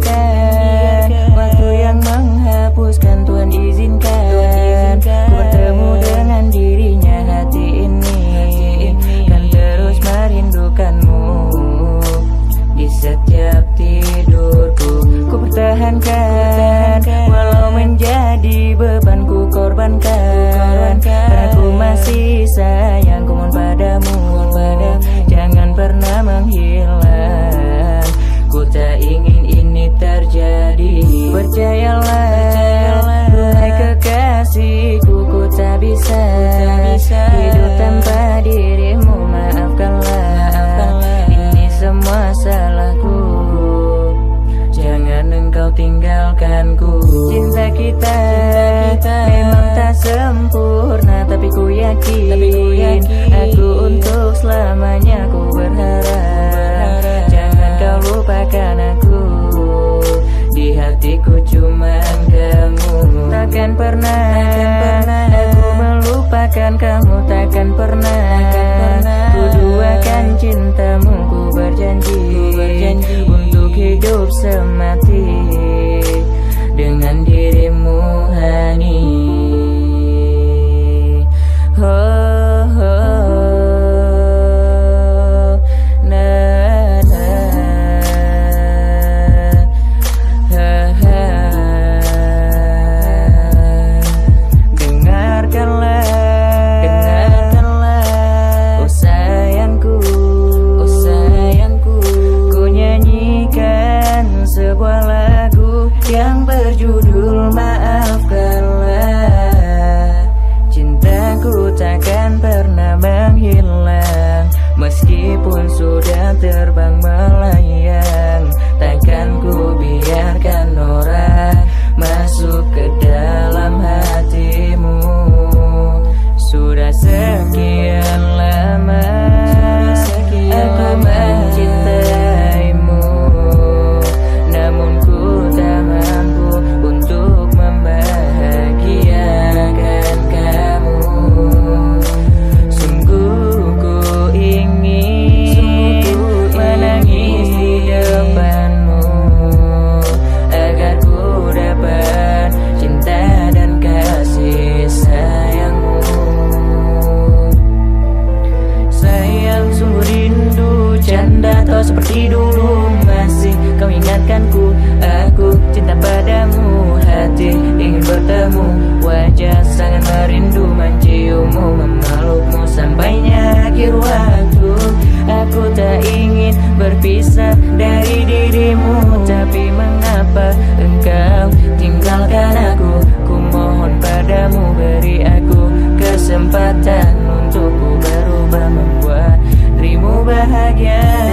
forget. Percayalah Duhai kekasihku Ku tak bisa Hidup tanpa dirimu. Maafkanlah Ini semua salahku. Jangan engkau tinggalkanku. Cinta kita, memang tak sempurna Tapi ku yakin, Aku untuk selamanya ku berharap melupakan kamu Takkan pernah, Ku duakan cintamu Ku berjanji, Untuk hidup semati Meskipun sudah terbang seperti dulu Masih kau ingatkanku Aku cinta padamu. Hati ingin bertemu Wajah sangat merindu. Menciummu, memelukmu Sampainya akhir waktu. Aku tak ingin berpisah dari dirimu. Tapi mengapa engkau tinggalkan aku? Ku mohon padamu beri aku kesempatan Untuk ku berubah membuat dirimu bahagia